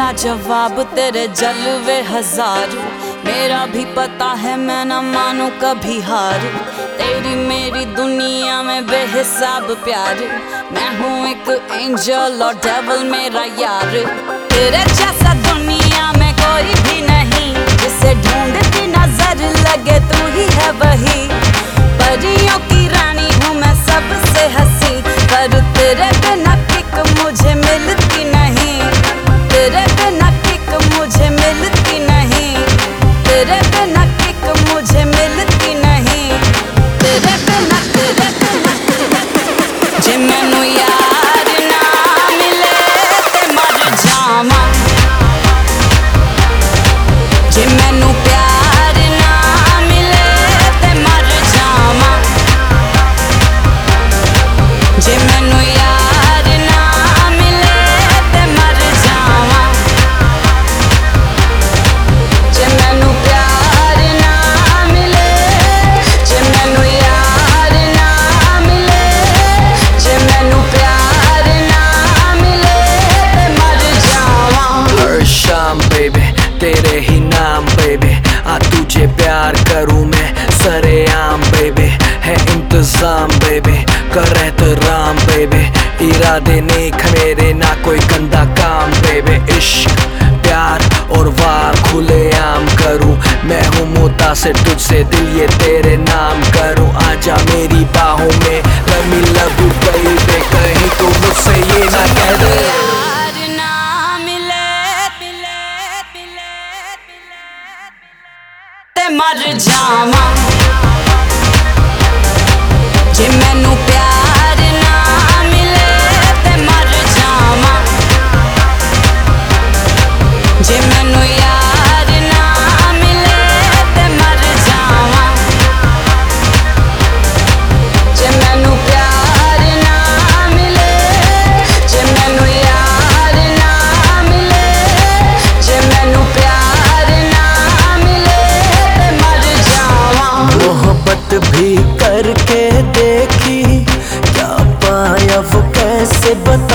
है लाजवाब तेरे जलवे हज़ार। मेरा भी पता है मैं न मानू कभी हार। तेरी मेरी दुनिया में बेहिसाब प्यार। मैं हूँ एक एंजल और डेवल मेरा यार। तेरे जैसा दुनिया में कोई भी नहीं, जिसे ढूंढती नज़र लगे तू ही है वही। बिना किक मुझे मिलती नहीं। तेरे बिना तेरे ही नाम बेबी आ, तुझे प्यार करूँ मैं। सरेआम बेबी है इंतज़ाम बेबी कर एहतराम बेबी इरादे नेक मेरे, ना कोई गंदा काम बेबी इश्क, प्यार और वार खुले आम करूँ। मैं हूँ मुतासिर तुझसे दिल, ये तेरे नाम करूँ। आजा मेरी बाहों में। ते मर जावां जे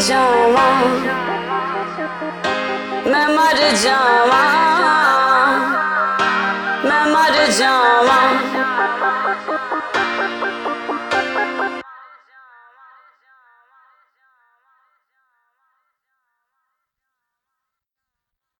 जावा। मैं मर जावा। मैं मर जावा।